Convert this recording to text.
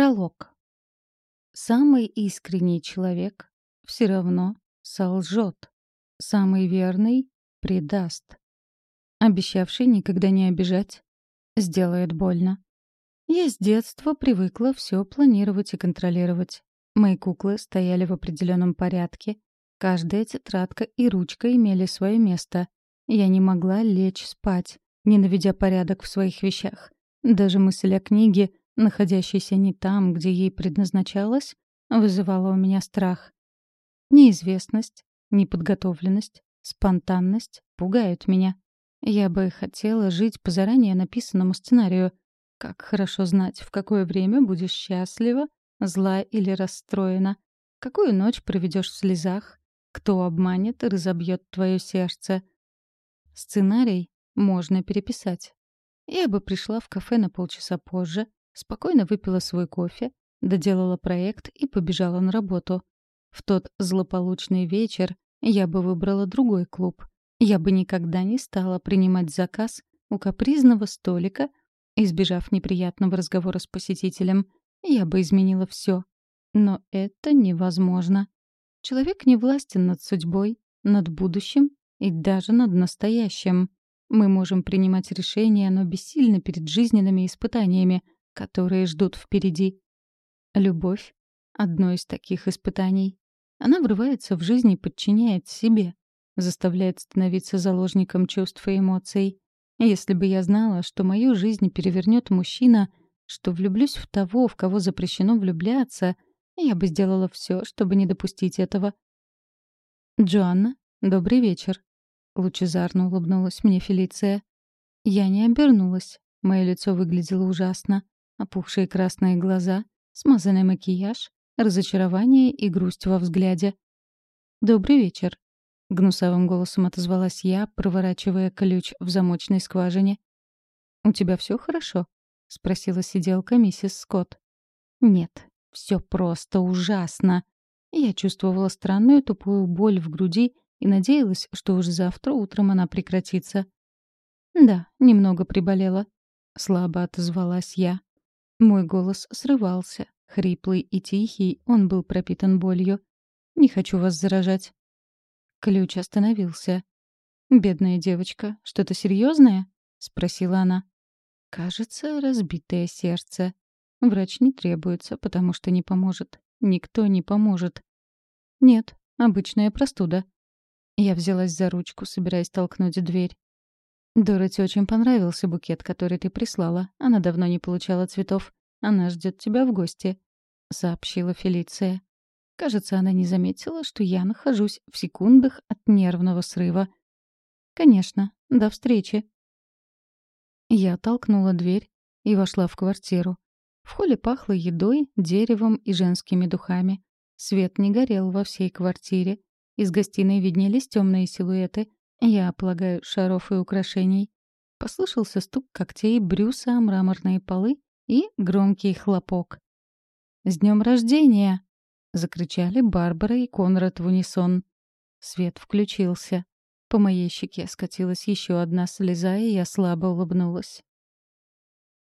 Пролог. Самый искренний человек все равно солжет. Самый верный предаст. Обещавший никогда не обижать сделает больно. Я с детства привыкла все планировать и контролировать. Мои куклы стояли в определенном порядке. Каждая тетрадка и ручка имели свое место. Я не могла лечь спать, не наведя порядок в своих вещах. Даже мысль о книге, находящейся не там, где ей предназначалась, вызывала у меня страх. Неизвестность, неподготовленность, спонтанность пугают меня. Я бы хотела жить по заранее написанному сценарию. Как хорошо знать, в какое время будешь счастлива, зла или расстроена, какую ночь проведешь в слезах, кто обманет и разобьет твое сердце. Сценарий можно переписать. Я бы пришла в кафе на полчаса позже, спокойно выпила свой кофе, доделала проект и побежала на работу. В тот злополучный вечер я бы выбрала другой клуб. Я бы никогда не стала принимать заказ у капризного столика, избежав неприятного разговора с посетителем. Я бы изменила все. Но это невозможно. Человек не властен над судьбой, над будущим и даже над настоящим. Мы можем принимать решения, но бессильны перед жизненными испытаниями, которые ждут впереди. Любовь — одно из таких испытаний. Она врывается в жизнь и подчиняет себе, заставляет становиться заложником чувств и эмоций. Если бы я знала, что мою жизнь перевернет мужчина, что влюблюсь в того, в кого запрещено влюбляться, я бы сделала все, чтобы не допустить этого. «Джоанна, добрый вечер», — лучезарно улыбнулась мне Фелиция. Я не обернулась. Мое лицо выглядело ужасно. Опухшие красные глаза, смазанный макияж, разочарование и грусть во взгляде. «Добрый вечер», — гнусавым голосом отозвалась я, проворачивая ключ в замочной скважине. «У тебя все хорошо?» — спросила сиделка миссис Скотт. «Нет, все просто ужасно». Я чувствовала странную тупую боль в груди и надеялась, что уже завтра утром она прекратится. «Да, немного приболела», — слабо отозвалась я. Мой голос срывался, хриплый и тихий, он был пропитан болью. «Не хочу вас заражать». Ключ остановился. «Бедная девочка, что-то серьезное? спросила она. «Кажется, разбитое сердце. Врач не требуется, потому что не поможет. Никто не поможет». «Нет, обычная простуда», я взялась за ручку, собираясь толкнуть дверь. «Дороти очень понравился букет, который ты прислала. Она давно не получала цветов. Она ждет тебя в гости», — сообщила Фелиция. Кажется, она не заметила, что я нахожусь в секундах от нервного срыва. «Конечно. До встречи». Я толкнула дверь и вошла в квартиру. В холле пахло едой, деревом и женскими духами. Свет не горел во всей квартире. Из гостиной виднелись темные силуэты. Я полагаю, шаров и украшений. Послышался стук когтей Брюса о мраморные полы и громкий хлопок. «С днем рождения!» — закричали Барбара и Конрад в унисон. Свет включился. По моей щеке скатилась еще одна слеза, и я слабо улыбнулась.